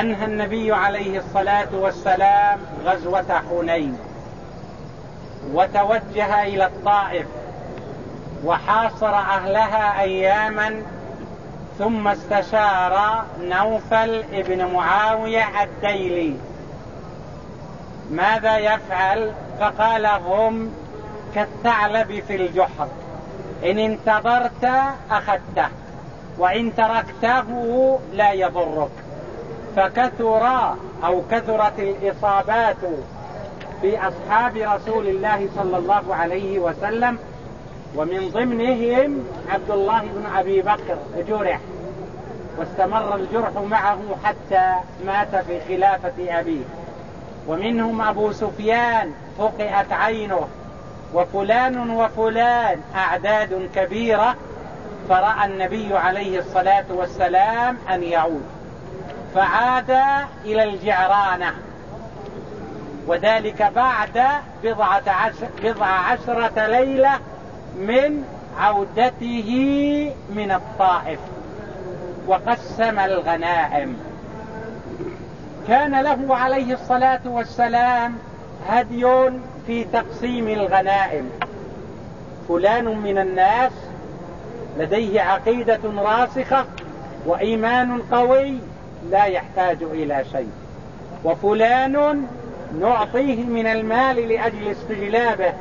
أنهى النبي عليه الصلاة والسلام غزوة حنين. وتوجه إلى الطائف وحاصر أهلها أياما ثم استشار نوفل ابن معاوية الديلي. ماذا يفعل؟ فقال هم كالثعلب في الجحر إن انتظرت أخذته وإن تركته لا يضرك. فكثر أو كثرت الإصابات في أصحاب رسول الله صلى الله عليه وسلم ومن ضمنهم عبد الله بن أبي بكر جرح واستمر الجرح معه حتى مات في خلافة أبيه. ومنهم أبو سفيان فقئت عينه وفلان وفلان أعداد كبيرة فرأى النبي عليه الصلاة والسلام أن يعود. فعاد إلى الجعرانة. وذلك بعد بضعة عشر بضع عشرة ليلة من عودته من الطائف. وقسم الغنائم. كان له عليه الصلاة والسلام هدي في تقسيم الغنائم. فلان من الناس لديه عقيدة راسخة وإيمان قوي لا يحتاج إلى شيء. وفلان نعطيه من المال لأجل استجلابه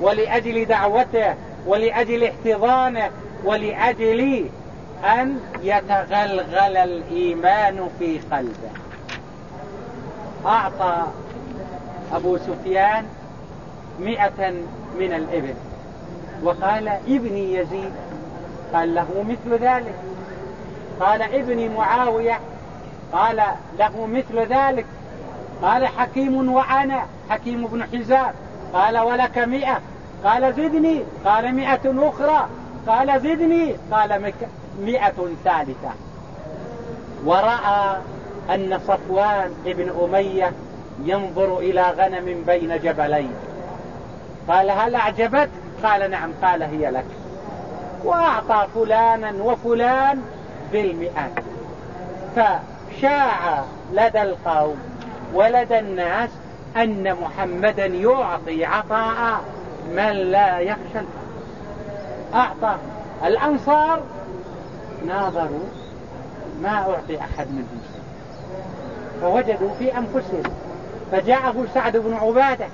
ولأجل دعوته ولأجل احتضانه ولأجل أن يتغلغل الإيمان في قلبه. أعطى أبو سفيان مئة من الإبل. وقال ابني يزيد. قال له مثل ذلك. قال ابني معاوية قال له مثل ذلك. قال حكيم وأنا حكيم بن حزام. قال ولك مئة. قال زدني. قال مئة أخرى. قال زدني. قال مئة ثالثة. ورأى أن صفوان ابن أمية ينظر إلى غنم بين جبلين. قال هل أعجبت قال نعم قال هي لك. وأعطى فلانا وفلان بالمئات فشاع لدى القوم ولدى الناس أن محمدا يعطي عطاء من لا يخشى أعطى. الأنصار ناظروا ما أعطي أحد منهم فوجدوا في أنفسهم. فجاءه سعد بن عبادة.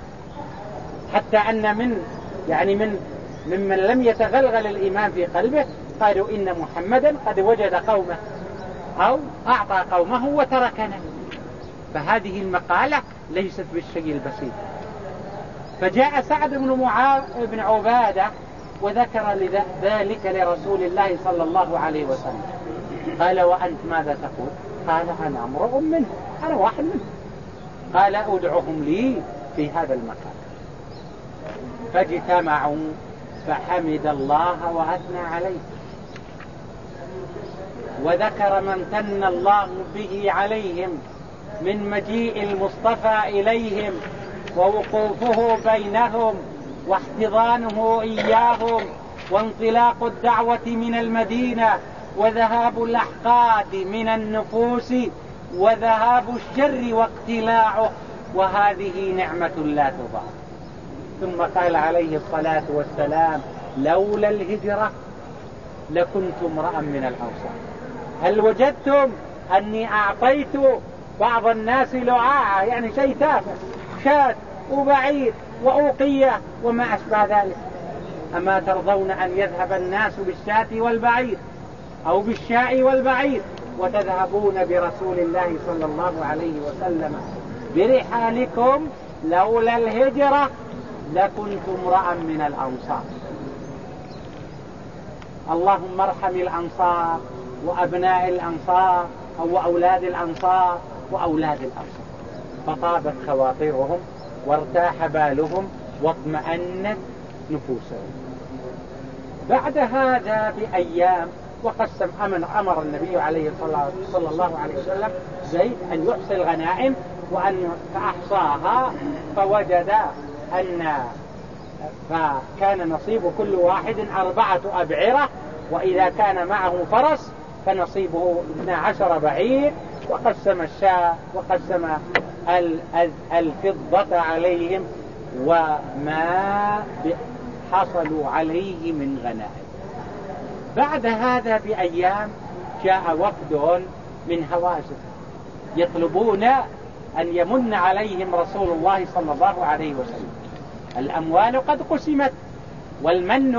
حتى أن من يعني من ممن لم يتغلغل الإيمان في قلبه قالوا إن محمدا قد وجد قومه. أو أعطى قومه وتركنا. فهذه المقالة ليست بالشيء البسيط. فجاء سعد بن معاذ بن عبادة وذكر ذلك لرسول الله صلى الله عليه وسلم. قال وأنت ماذا تقول؟ قال أنا امرؤ منه أنا واحد منه. قال أدعهم لي في هذا المكان. فاجتمعوا فحمد الله وأثنى عليه. وذكر من تن الله به عليهم من مجيء المصطفى إليهم ووقوفه بينهم واحتضانه إياهم وانطلاق الدعوة من المدينة وذهاب الأحقاد من النفوس وذهاب الشر واقتلاعه وهذه نعمة لا تضاع ثم قال عليه الصلاة والسلام لولا الهجرة لكنت امرأ من الأنصار. هل وجدتم أني أعطيت بعض الناس لعاعة؟ يعني شيء تافه. شاة وبعير وأوقية وما أشبه ذلك. أما ترضون أن يذهب الناس بالشاة والبعير أو بالشاء والبعير وتذهبون برسول الله صلى الله عليه وسلم برحالكم لولا الهجرة لكنت امرأ من الأنصار. اللهم ارحم الأنصار. وأبناء الأنصار أو أولاد الأنصار وأولاد الأنصار. فطابت خواطرهم وارتاح بالهم واطمأنت نفوسهم. بعد هذا بأيام وقسم أمن أمر النبي عليه صلى الله عليه وسلم زيد أن يحصي الغنائم وأن أحصاها فوجد أن فكان نصيب كل واحد أربعة أبعرة وإذا كان معه فرس فنصيبه 12 بعير وقسم الشاء وقسم الفضة عليهم وما حصلوا عليه من غنائم. بعد هذا بأيام جاء وفد من هوازن يطلبون أن يمن عليهم رسول الله صلى الله عليه وسلم. الأموال قد قسمت والمن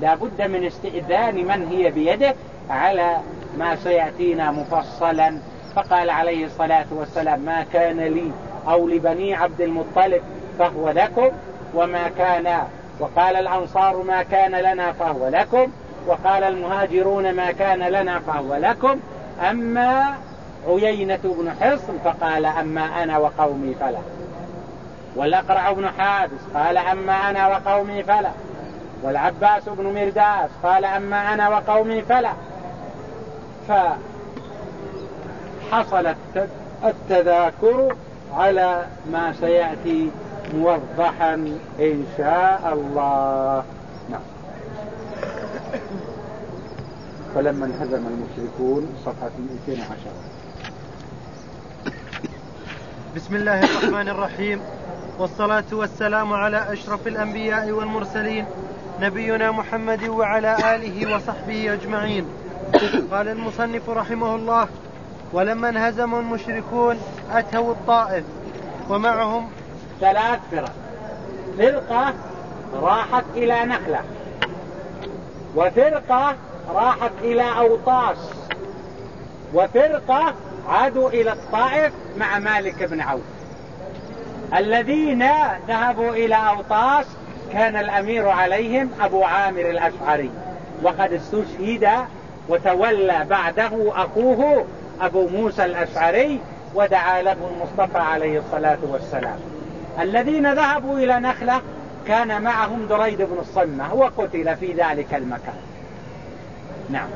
لا بد من استئذان من هي بيده على ما سيأتينا مفصلا. فقال عليه الصلاة والسلام ما كان لي أو لبني عبد المطلب فهو لكم وما كان وقال الأنصار ما كان لنا فهو لكم وقال المهاجرون ما كان لنا فهو لكم أما عيينة بن حصن. فقال أما أنا وقومي فلا. والأقرع بن حابس قال أما أنا وقومي فلا. والعباس بن مرداس قال أما أنا وقومي فلا. فحصل التذاكر على ما سيأتي موضحا إن شاء الله. نعم. فلما انهزم المشركون صفحة 210 بسم الله الرحمن الرحيم. والصلاة والسلام على أشرف الأنبياء والمرسلين نبينا محمد وعلى آله وصحبه أجمعين. قال المصنف رحمه الله ولما انهزم المشركون أتوا الطائف ومعهم ثلاث فرق. فرقة راحت إلى نخلة وفرقة راحت إلى أوطاس وفرقة عادوا إلى الطائف مع مالك بن عوف. الذين ذهبوا إلى أوطاس كان الأمير عليهم أبو عامر الأشعري وقد استشهد وتولى بعده أخوه أبو موسى الأشعري ودعا له المصطفى عليه الصلاة والسلام. الذين ذهبوا إلى نخلة كان معهم دريد بن الصمة وقتل في ذلك المكان. نعم.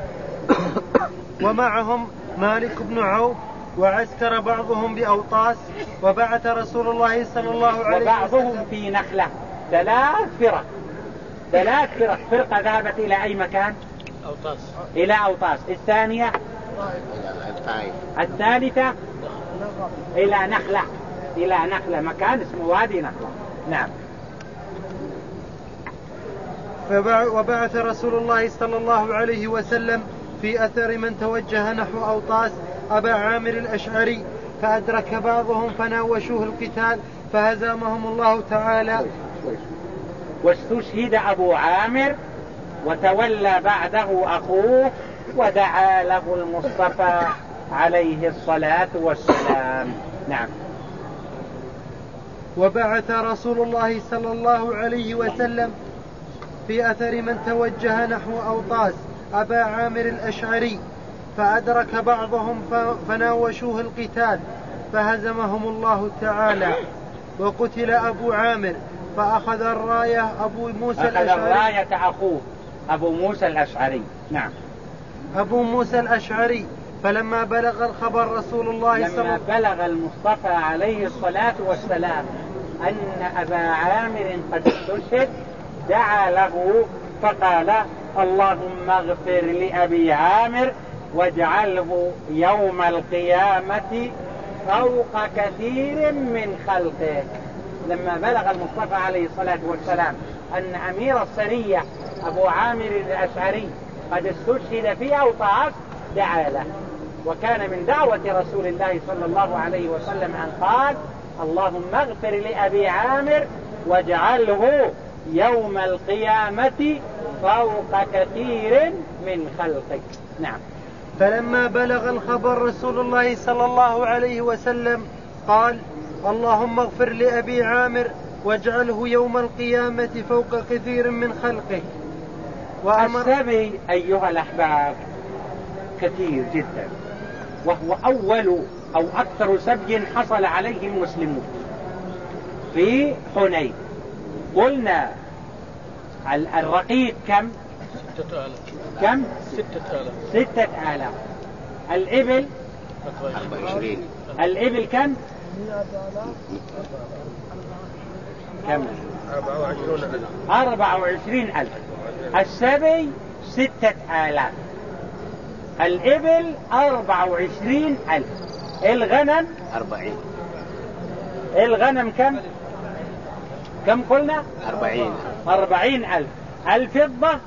ومعهم مالك بن عوف وعسكر بعضهم بأوطاس وبعث رسول الله صلى الله عليه وسلم. وبعضهم في نخلة. ثلاث فرق. ثلاث فرق. فرقة ذهبت إلى أي مكان؟ أوطاس إلى أوطاس. الثانية؟ الثالثة؟ إلى نخلة. إلى نخلة. مكان اسمه وادي نخلة. نعم. وبعث رسول الله صلى الله عليه وسلم في أثر من توجه نحو أوطاس أبا عامر الأشعري فأدرك بعضهم فناوشوه القتال فهزمهم الله تعالى. واستشهد أبو عامر وتولى بعده أخوه ودعا له المصطفى عليه الصلاة والسلام. نعم. وبعث رسول الله صلى الله عليه وسلم في أثر من توجه نحو أوطاس أبا عامر الأشعري فأدرك بعضهم فناوشوه القتال فهزمهم الله تعالى وقتل أبو عامر فأخذ الراية أبو موسى أخذ الأشعري. الراية أخوه. أبو موسى الأشعري. نعم. أبو موسى الأشعري فلما بلغ الخبر رسول الله صلى لما بلغ المصطفى عليه الصلاة والسلام أن أبا عامر قد استشهد دعا له فقال اللهم اغفر لأبي عامر واجعله يوم القيامة فوق كثير من خلقه. لما بلغ المصطفى عليه الصلاة والسلام أن أمير السرية أبو عامر الأشعري قد استشهد في أوطاس دعا له. وكان من دعوة رسول الله صلى الله عليه وسلم أن قال اللهم اغفر لأبي عامر واجعله يوم القيامة فوق كثير من خلقك. نعم. فلما بلغ الخبر رسول الله صلى الله عليه وسلم قال اللهم اغفر لأبي عامر واجعله يوم القيامة فوق كثير من خلقك وأمر السبي أيها الأحباب كثير جدا وهو أول أو أكثر سبي حصل عليه المسلمون في حنين قلنا الرقيق كم؟ ستة آلاف كم؟ ستة آلاف ستة آلاف. الإبل؟ أربعة وعشرين. الإبل كم؟ كم؟ أربعة وعشرون ألف. ألف. السبي ستة آلاف. الإبل أربعة وعشرين ألف. الغنم أربعين. الغنم كم؟ كم قلنا؟ أربعين. أربعين ألف. الفضة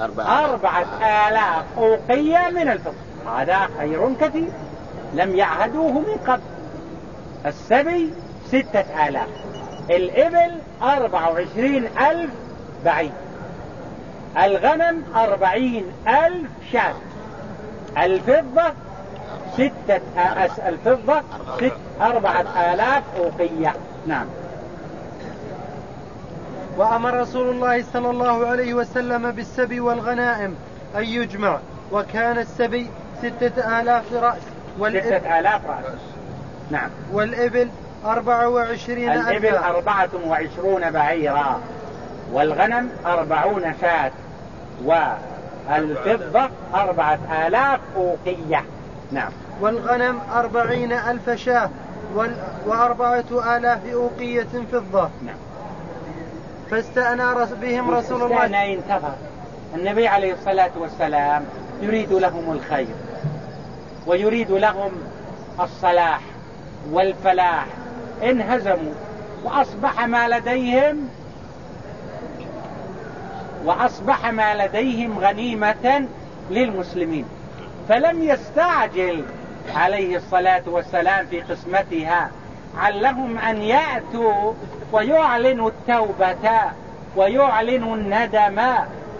أربعة. أربعة آلاف. أوقية من الفضة. هذا خير كثير. لم يعهدوه من قبل. السبي ستة آلاف. الإبل أربعة وعشرين ألف بعيد. الغنم أربعين ألف شاة. الفضة ستة أس الفضة ست أربعة آلاف أوقية. نعم. وأمر رسول الله صلى الله عليه وسلم بالسبي والغنائم أن يجمع وكان السبي ستة آلاف رأس. ستة آلاف رأس. نعم. والإبل أربعة وعشرين الإبل أربعة وعشرون بعيرا والغنم أربعون شاة والفضة أربعة آلاف أوقية. نعم. والغنم أربعين ألف شاة وأربعة آلاف أوقية فضة. نعم. فاستأنى بهم رسول الله. استأنى انتظر النبي عليه الصلاة والسلام يريد لهم الخير ويريد لهم الصلاح والفلاح انهزموا وأصبح ما لديهم وأصبح ما لديهم غنيمة للمسلمين. فلم يستعجل عليه الصلاة والسلام في قسمتها علهم أن يأتوا ويعلنوا التوبة ويعلنوا الندم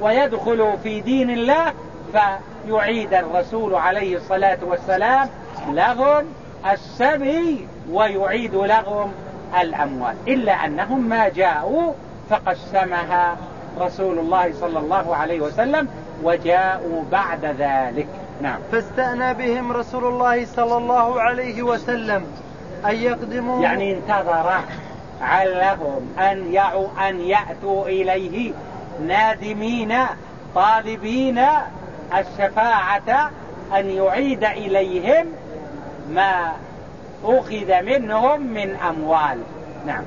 ويدخلوا في دين الله فيعيد الرسول عليه الصلاة والسلام لهم السبي ويعيد لهم الأموال. إلا أنهم ما جاءوا فقسمها رسول الله صلى الله عليه وسلم وجاءوا بعد ذلك. نعم. فاستأنى بهم رسول الله صلى الله عليه وسلم أن يقدموا يعني انتظر علهم أن يعوا أن يأتوا إليه نادمين طالبين الشفاعة أن يعيد إليهم ما أخذ منهم من أموال. نعم.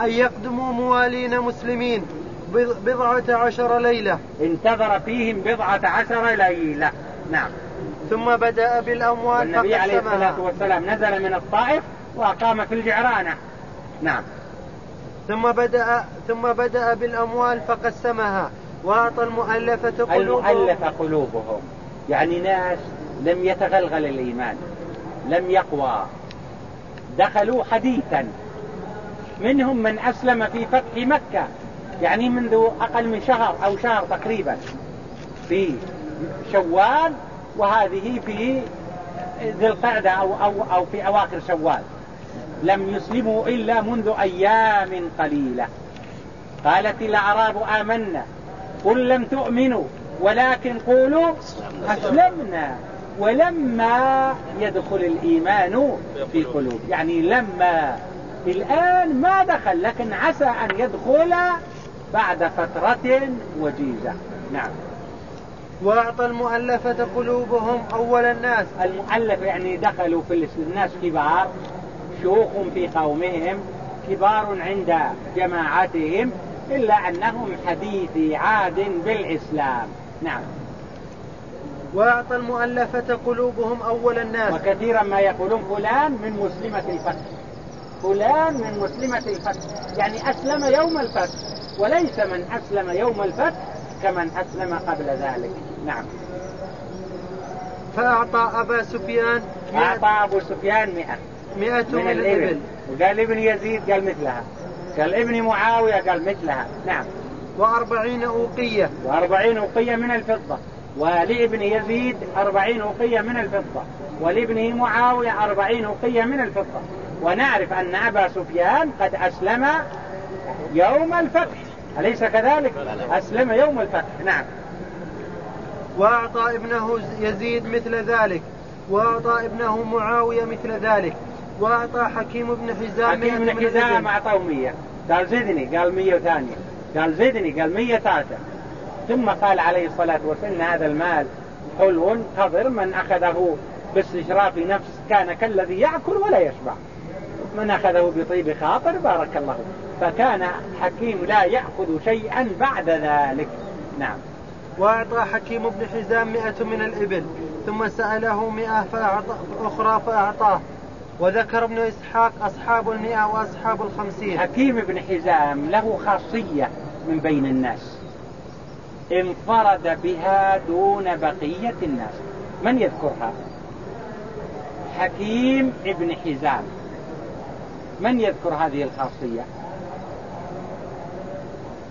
أن يقدموا موالين مسلمين بضعة عشر ليلة. انتظر فيهم بضعة عشر ليلة. نعم. ثم بدأ بالأموال والنبي عليه الصلاة والسلام نزل من الطائف وأقام في الجعرانة. نعم. ثم بدأ ثم بدأ بالأموال فقسمها. وأعطى المؤلفة قلوبهم. المؤلفة قلوبهم. يعني ناس لم يتغلغل الإيمان. لم يقوى. دخلوا حديثا. منهم من أسلم في فتح مكة. يعني منذ أقل من شهر أو شهر تقريبا. في شوال وهذه في ذي القعدة أو, أو, أو في أواخر شوال. لم يسلموا إلا منذ أيام قليلة. قالت الأعراب آمنا. قل لم تؤمنوا ولكن قولوا أسلمنا. ولما يدخل الإيمان في قلوب. يعني لما الآن ما دخل لكن عسى أن يدخل بعد فترة وجيزة. نعم. وأعطى المؤلفة قلوبهم أول الناس. المؤلف يعني دخلوا في الناس كبار شيوخ في قومهم كبار عند جماعتهم إلا أنهم حديثي عاد بالإسلام. نعم. وأعطى المؤلفة قلوبهم أول الناس. وكثيرا ما يقولون فلان من مسلمة الفتح. فلان من مسلمة الفتح. يعني أسلم يوم الفتح وليس من أسلم يوم الفتح كمن أسلم قبل ذلك. نعم. فأعطى أبا سفيان أعطى أبو سفيان مئة. مئة من الإبل. وقال ابن يزيد قال مثلها. قال ابن معاوية قال مثلها. نعم. وأربعين أوقية. وأربعين أوقية من الفضة. ولابن يزيد أربعين أوقية من الفضة ولابنه معاوية أربعين أوقية من الفضة. ونعرف أن أبا سفيان قد أسلم يوم الفتح. أليس كذلك؟ أسلم يوم الفتح. نعم. وأعطى ابنه يزيد مثل ذلك. وأعطى ابنه معاوية مثل ذلك. وأعطى حكيم بن حزام حكيم بن حزام أعطاه مية قال زدني قال مية ثانية. قال زدني قال مية ثالثة. ثم قال عليه الصلاة والسلام هذا المال حلو قذر من أخذه باستشراف نفس كان كالذي يأكل ولا يشبع. من أخذه بطيب خاطر بارك الله فكان حكيم لا يأخذ شيئا بعد ذلك. نعم. وأعطى حكيم بن حزام مئة من الإبل ثم سأله مئة فأعطى أخرى فأعطاه. وذكر ابن إسحاق أصحاب المئة وأصحاب الخمسين. حكيم بن حزام له خاصية من بين الناس. انفرد بها دون بقية الناس. من يذكرها؟ حكيم ابن حزام. من يذكر هذه الخاصية؟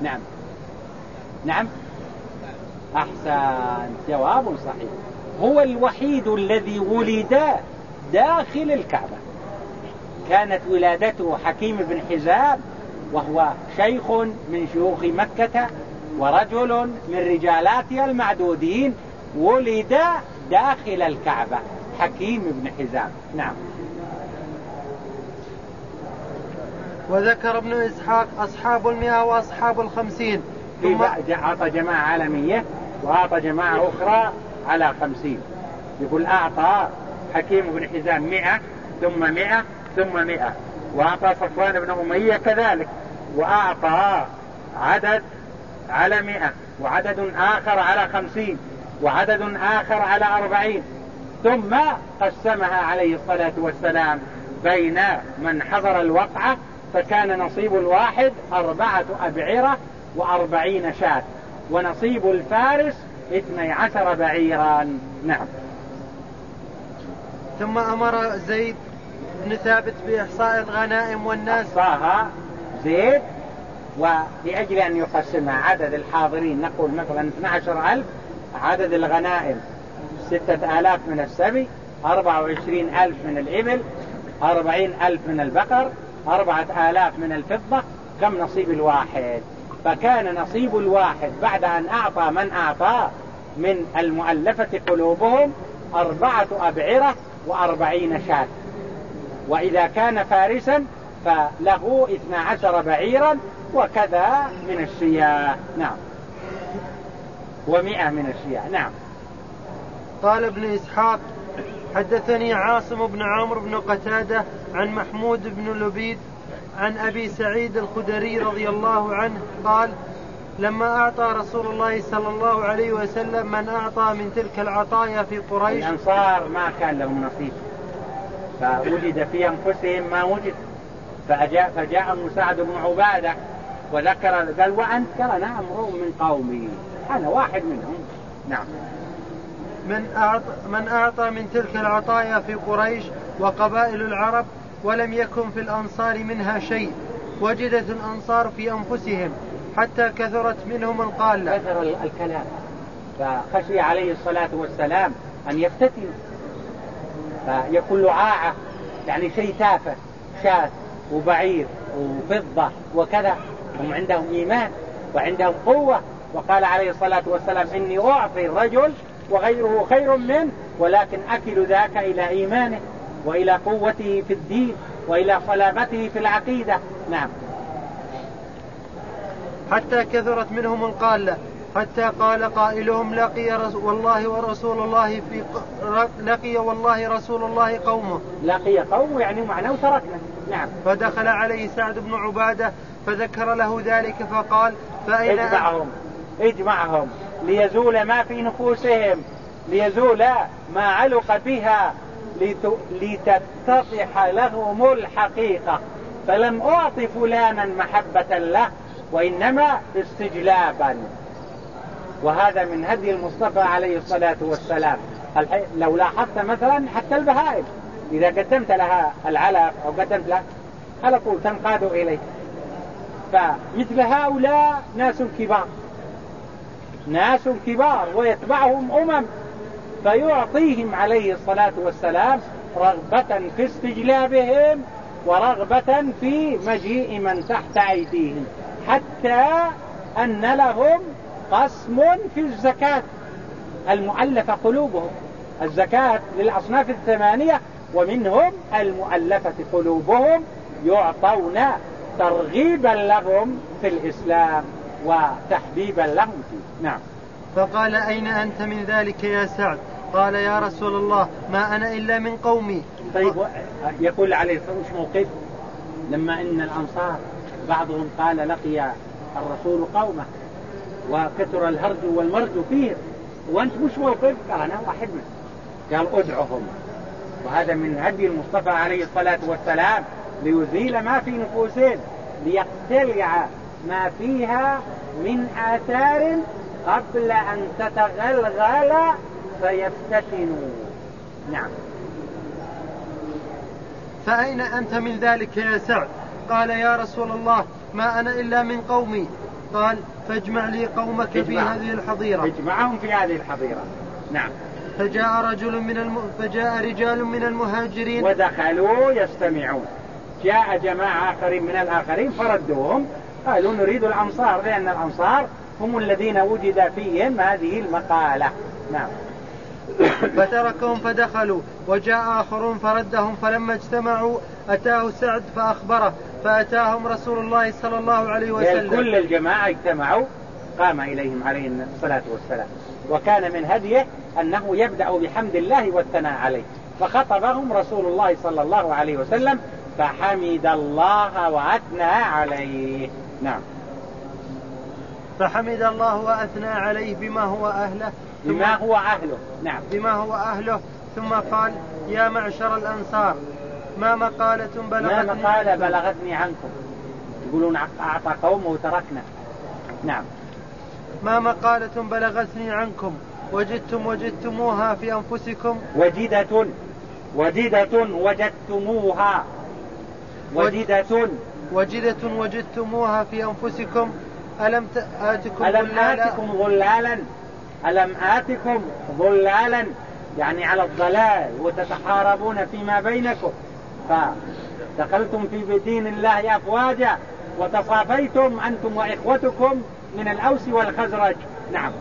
نعم. نعم. أحسن. جواب صحيح. هو الوحيد الذي ولد داخل الكعبة. كانت ولادته حكيم بن حزام وهو شيخ من شيوخ مكة ورجل من رجالاتها المعدودين ولد داخل الكعبة. حكيم بن حزام. نعم. وذكر ابن إسحاق أصحاب المئة وأصحاب الخمسين. ثم أعطى جماعة عالمية وأعطى جماعة أخرى على خمسين. يقول أعطى حكيم بن حزام مئة ثم مئة ثم مئة. وأعطى صفوان بن أمية كذلك. وأعطى عدد على مئة وعدد آخر على خمسين وعدد آخر على أربعين. ثم قسمها عليه الصلاة والسلام بين من حضر الوقعة فكان نصيب الواحد أربعة أبعرة وأربعين شاة ونصيب الفارس اثني عشر بعيرا. نعم. ثم أمر زيد بن ثابت بإحصاء الغنائم والناس. أحصاها زيد ولأجل أن يقسمها عدد الحاضرين نقول مثلا 12 ألف عدد الغنائم ستة آلاف من السبي أربعة وعشرين ألف من الإبل أربعين ألف من البقر أربعة آلاف من الفضة كم نصيب الواحد؟ فكان نصيب الواحد بعد أن أعطى من أعطى من المؤلفة قلوبهم أربعة أبعرة وأربعين شاة. وإذا كان فارسا فله اثنا عشر بعيرا وكذا من الشياه. نعم. ومئة من الشياه. نعم. قال ابن إسحاق حدثني عاصم بن عمرو بن قتادة عن محمود بن لبيد عن أبي سعيد الخدري رضي الله عنه قال لما أعطى رسول الله صلى الله عليه وسلم من أعطى من تلك العطايا في قريش الأنصار ما كان لهم نصيب. فوجد في أنفسهم ما وجد. فجاء, فجاء مساعد بن عبادة. وذكر قال نعم روم من قومي. أنا واحد منهم. نعم. من أعطى, من أعطى من تلك العطايا في قريش وقبائل العرب ولم يكن في الأنصار منها شيء. وجدت الأنصار في أنفسهم حتى كثرت منهم القالة كثر الكلام. فخشي عليه الصلاة والسلام أن يفتتنوا فيكون لعاعة يعني شيء تافه شاة وبعير وفضة وكذا. هم عندهم إيمان وعندهم قوة. وقال عليه الصلاة والسلام إني أعطي الرجل وغيره خير منه ولكن أكل ذاك إلى إيمانه وإلى قوته في الدين وإلى صلابته في العقيدة. نعم. حتى كثرت منهم القالة حتى قال قائلهم لقي والله ورسول الله في لقي والله رسول الله قومه. لقي قومه يعني معناه تركنا. نعم. فدخل عليه سعد بن عبادة فذكر له ذلك فقال فأين اجمعهم اجمعهم ليزول ما في نفوسهم ليزول ما علق بها لتتضح لهم الحقيقة. فلم أعطي فلانا محبة له وإنما استجلابا. وهذا من هدي المصطفى عليه الصلاة والسلام. لو لاحظت مثلا حتى البهائم. إذا قدمت لها العلف أو قدمت لها على طول تنقاد إليك فمثل هؤلاء ناس كبار. ناس كبار ويتبعهم أمم. فيعطيهم عليه الصلاة والسلام رغبة في استجلابهم ورغبة في مجيء من تحت أيديهم حتى أن لهم قسم في الزكاة المؤلفة قلوبهم. الزكاة للأصناف الثمانية ومنهم المؤلفة قلوبهم يعطون ترغيبا لهم في الإسلام وتحبيبا لهم. فيه نعم. فقال أين أنت من ذلك يا سعد؟ قال يا رسول الله ما أنا إلا من قومي. طيب يقول عليه الصلاة والسلام موقف؟ لما إن الأنصار بعضهم قال لقي الرسول قومه وكثر الهرج والمرج فيه. وأنت مش موقف؟ قال أنا واحد منهم. قال ادعهم. وهذا من هدي المصطفى عليه الصلاة والسلام. ليزيل ما في نفوسهم ليقتلع ما فيها من آثار قبل أن تتغلغل فيفتتنوا. نعم. فأين أنت من ذلك يا سعد؟ قال يا رسول الله ما أنا إلا من قومي. قال فاجمع لي قومك في هذه الحظيرة. اجمعهم في هذه الحظيرة. نعم. فجاء رجل من الم... فجاء رجال من المهاجرين. ودخلوا يستمعون. جاء جماعة آخرين من الآخرين فردوهم. قالوا نريد الأنصار لأن الأنصار هم الذين وجد فيهم هذه المقالة. نعم. فتركهم فدخلوا وجاء آخرون فردهم فلما اجتمعوا أتاه سعد فأخبره فأتاهم رسول الله صلى الله عليه وسلم. كل الجماعة اجتمعوا قام إليهم عليه الصلاة والسلام. وكان من هديه أنه يبدأ بحمد الله والثناء عليه. فخطبهم رسول الله صلى الله عليه وسلم فحمد الله وأثنى عليه. نعم. فحمد الله وأثنى عليه بما هو أهله بما هو أهله. نعم. بما هو أهله ثم قال يا معشر الأنصار ما مقالة بلغتني؟ ما مقالة بلغتني عنكم؟ يقولون أعطى قومه وتركنا. نعم. ما مقالة بلغتني عنكم وجدتم وجدتموها في أنفسكم؟ وجدة وجدة وجدتموها. وجدة. وجدة وجدتموها في أنفسكم. ألم آتكم ألم آتكم ظلالا ألم آتكم ظلالا يعني على الضلال وتتحاربون فيما بينكم. فدخلتم في دين الله أفواجا وتصافيتم أنتم وإخوتكم من الأوس والخزرج. نعم.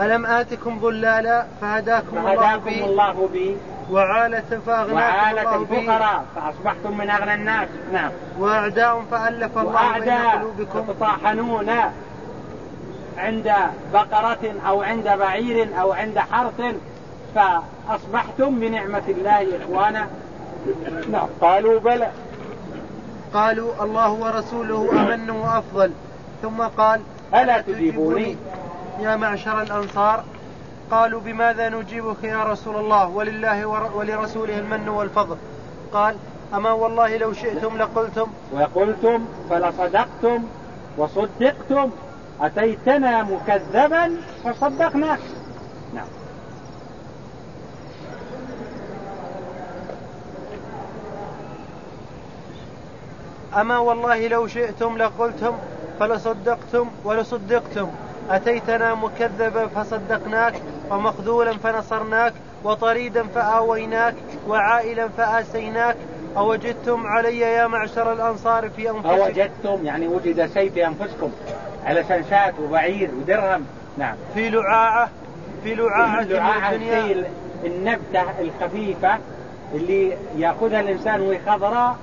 ألم آتكم ظلالا فهداكم, فهداكم الله, بي الله بي. وعالة فأغناكم وعالة الفقراء فأصبحتم من أغنى الناس. نعم. وأعداء فألف الله بين قلوبكم. تطاحنون عند بقرة أو عند بعير أو عند حرث فأصبحتم بنعمة الله إخوانا. نعم. قالوا بلى. قالوا الله ورسوله أمن وأفضل. ثم قال ألا تجيبوني؟ يا معشر الأنصار قالوا بماذا نجيبك يا رسول الله؟ ولله ولرسوله المن والفضل. قال أما والله لو شئتم لقلتم. وقلتم فلصدقتم وصدقتم. أتيتنا مكذبا فصدقناك. نعم. أما والله لو شئتم لقلتم فلصدقتم ولصدقتم. أتيتنا مكذبا فصدقناك ومخذولا فنصرناك وطريدا فآويناك وعائلا فآسيناك. أوجدتم علي يا معشر الأنصار في أنفسكم. أوجدتم يعني وجد شيء في أنفسكم. على شنشات وبعير ودرهم. نعم. في لعاعة في لعاعة, في لعاعة الدنيا. النبتة الخفيفة اللي يأخذها الإنسان وهي خضراء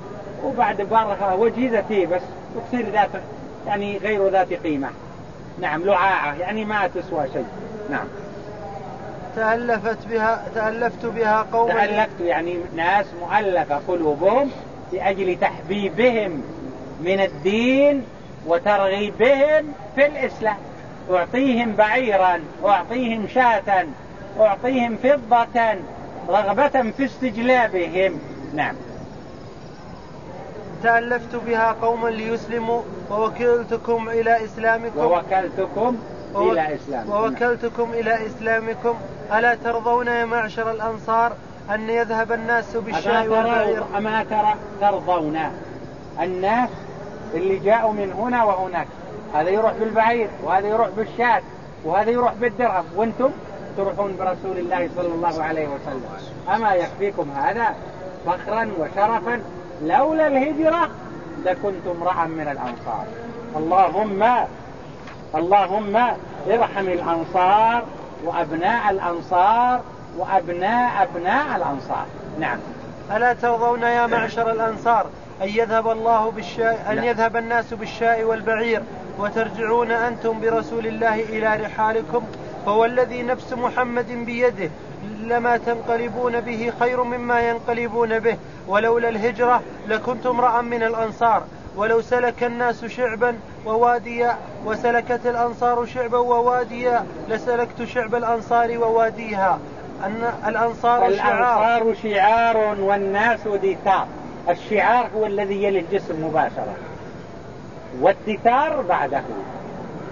وبعد برها وجيزة بس وتصير ذات يعني غير ذات قيمة. نعم لعاعة يعني ما تسوى شيء. نعم. تألفت بها تألفت بها قوما. تألفت يعني ناس مؤلفة قلوبهم لأجل تحبيبهم من الدين وترغيبهم في الإسلام. أعطيهم بعيرا أعطيهم شاة أعطيهم فضة رغبة في استجلابهم. نعم. تألفت بها قوما ليسلموا ووكلتكم إلى إسلامكم. ووكلتكم إلى إسلامكم. ووكلتكم إلى إسلامكم. ألا ترضون يا معشر الأنصار أن يذهب الناس أما بالشاء والبعير ترى أما ترى ترضون. الناس اللي جاءوا من هنا وهناك. هذا يروح بالبعير وهذا يروح بالشاة وهذا يروح بالدرهم. وأنتم تروحون برسول الله صلى الله عليه وسلم. أما يكفيكم هذا فخرا وشرفا لولا الهجرة لكنتم امرأ من الأنصار. اللهم اللهم ارحم الأنصار وأبناء الأنصار وأبناء أبناء الأنصار. نعم. ألا ترضون يا معشر الأنصار أن يذهب الله بالشاء أن لا. يذهب الناس بالشاء والبعير وترجعون أنتم برسول الله إلى رحالكم فهو الذي نفس محمد بيده لما تنقلبون به خير مما ينقلبون به. ولولا الهجرة لكنت امرأ من الأنصار. ولو سلك الناس شعبا وواديا وسلكت الأنصار شعبا وواديا لسلكت شعب الأنصار وواديها. أن الأنصار شعار. الأنصار شعار والناس دثار. الشعار هو الذي يلي الجسم مباشرة. والدثار بعده.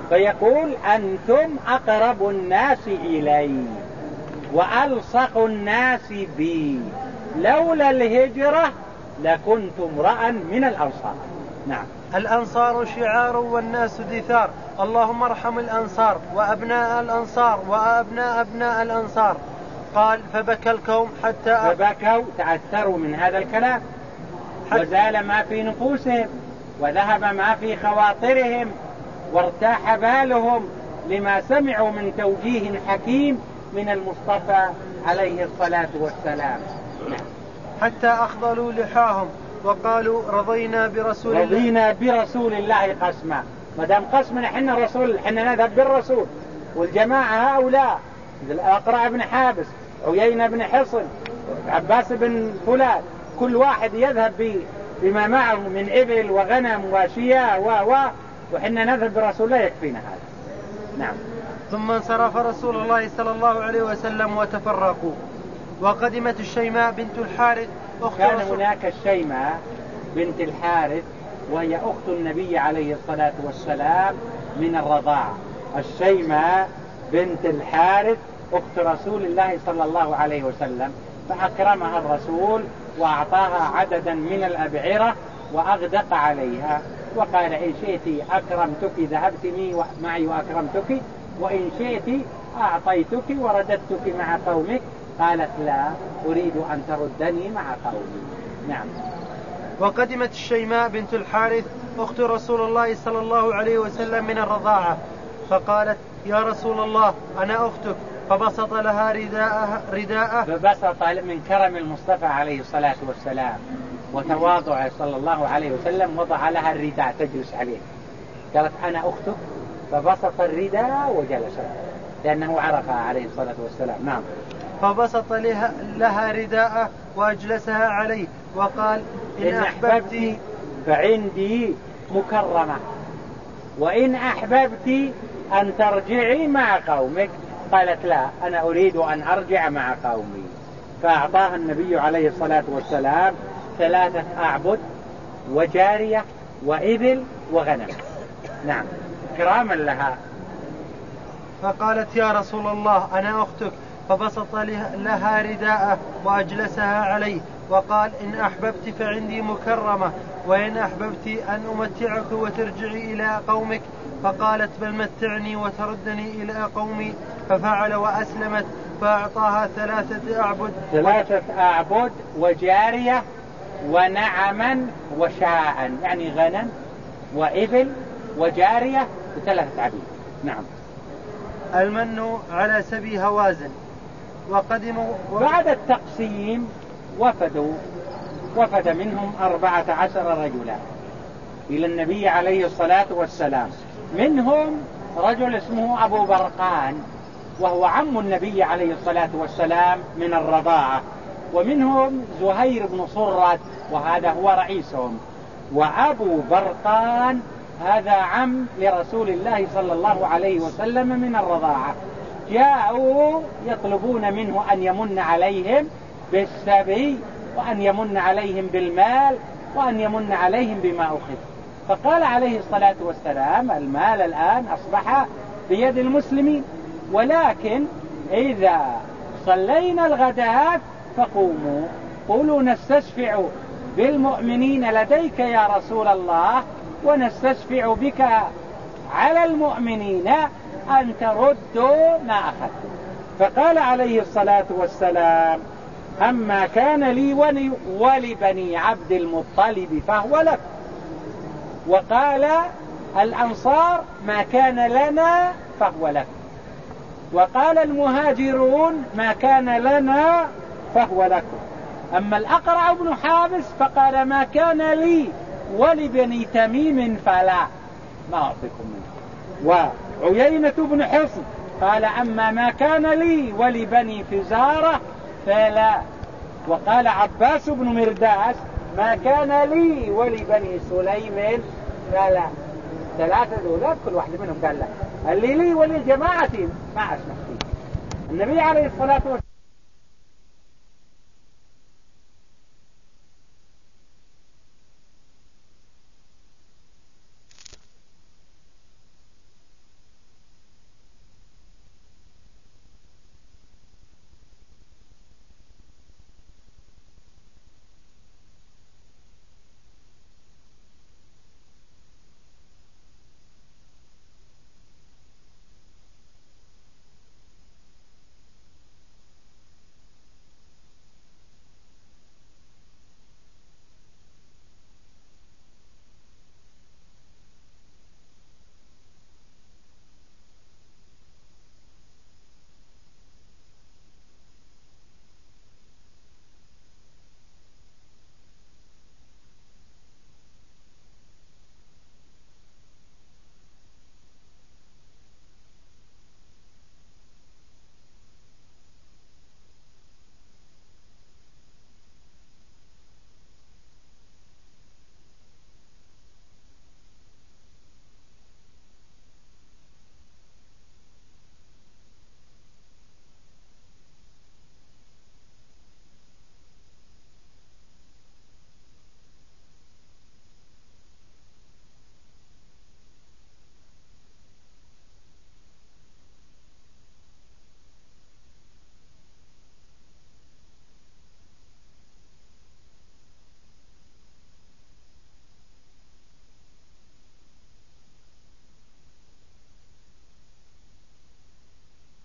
فيقول أنتم أقرب الناس إلي. وألصق الناس بي. لولا الهجرة لكنت امرأ من الأنصار. نعم. الأنصار شعار والناس دثار. اللهم ارحم الأنصار وأبناء الأنصار وأبناء أبناء الأنصار. قال فبكى الكوم حتى فبكوا تأثروا من هذا الكلام. وزال ما في نفوسهم وذهب ما في خواطرهم وارتاح بالهم لما سمعوا من توجيه حكيم من المصطفى عليه الصلاة والسلام. نعم. حتى أخضلوا لحاهم وقالوا رضينا برسول الله. رضينا برسول الله قسما. ما دام قسمنا إحنا الرسول إحنا نذهب بالرسول. والجماعة هؤلاء مثل الأقرع بن حابس عيينة بن حصن عباس بن فلان كل واحد يذهب بما معه من إبل وغنم وشياء و و وحنا نذهب برسول الله يكفينا هذا. نعم. ثم انصرف رسول الله صلى الله عليه وسلم وتفرقوا. وقدمت الشيماء بنت الحارث أخت كان هناك الشيماء بنت الحارث وهي أخت النبي عليه الصلاة والسلام من الرضاعة. الشيماء بنت الحارث أخت رسول الله صلى الله عليه وسلم. فأكرمها الرسول وأعطاها عددا من الأبعرة وأغدق عليها. وقال إن شئت أكرمتك ذهبت معي وأكرمتك. وإن شئت أعطيتك ورددتك مع قومك. قالت لا أريد أن تردني مع قومي. نعم. وقدمت الشيماء بنت الحارث أخت رسول الله صلى الله عليه وسلم من الرضاعة. فقالت يا رسول الله أنا أختك. فبسط لها رداءه رداءه. فبسط من كرم المصطفى عليه الصلاة والسلام. وتواضعه صلى الله عليه وسلم وضع لها الرداء تجلس عليه. قالت أنا أختك؟ فبسط الرداء وجلس. لأنه عرفها عليه الصلاة والسلام. نعم. فبسط لها, لها رداءه وأجلسها عليه وقال إن إن أحببت أحببت فعندي مكرمة. وإن أحببت أن ترجعي مع قومك. قالت لا أنا أريد أن أرجع مع قومي. فأعطاها النبي عليه الصلاة والسلام ثلاثة أعبد وجارية وإبل وغنم. نعم. كراما لها. فقالت يا رسول الله أنا أختك. فبسط له- لها رداءه وأجلسها عليه وقال إن أحببت فعندي مكرمة وإن أحببت أن أمتعك وترجعي إلى قومك. فقالت بل متعني وتردني إلى قومي. ففعل وأسلمت فأعطاها ثلاثة أعبد. ثلاثة أعبد وجارية ونعما وشاء. يعني غنم وإبل وجارية وثلاثة عبيد نعم. المن على سبي هوازن. وقدموا بعد التقسيم وفدوا وفد منهم أربعة عشر رجلا. إلى النبي عليه الصلاة والسلام. منهم رجل اسمه أبو برقان وهو عم النبي عليه الصلاة والسلام من الرضاعة. ومنهم زهير بن صرة وهذا هو رئيسهم. وأبو برقان هذا عم لرسول الله صلى الله عليه وسلم من الرضاعة. جاءوا يطلبون منه أن يمن عليهم بالسبي وأن يمن عليهم بالمال وأن يمن عليهم بما أخذ. فقال عليه الصلاة والسلام المال الآن أصبح بيد المسلمين ولكن إذا صلينا الغداة فقوموا قولوا نستشفع بالمؤمنين لديك يا رسول الله ونستشفع بك على المؤمنين أن تردوا ما أخذتم. فقال عليه الصلاة والسلام أما كان لي ولبني عبد المطلب فهو لك. وقال الأنصار ما كان لنا فهو لك. وقال المهاجرون ما كان لنا فهو لكم. أما الأقرع بن حابس فقال ما كان لي ولبني تميم فلا. ما أعطيكم منه. وعيينة بن حصن قال أما ما كان لي ولبني فزارة فلا. وقال عباس بن مرداس ما كان لي ولبني سليم فلا. ثلاثة دولات كل واحد منهم قال لا. اللي لي وللجماعة ما أسمح فيه النبي عليه الصلاة والسلام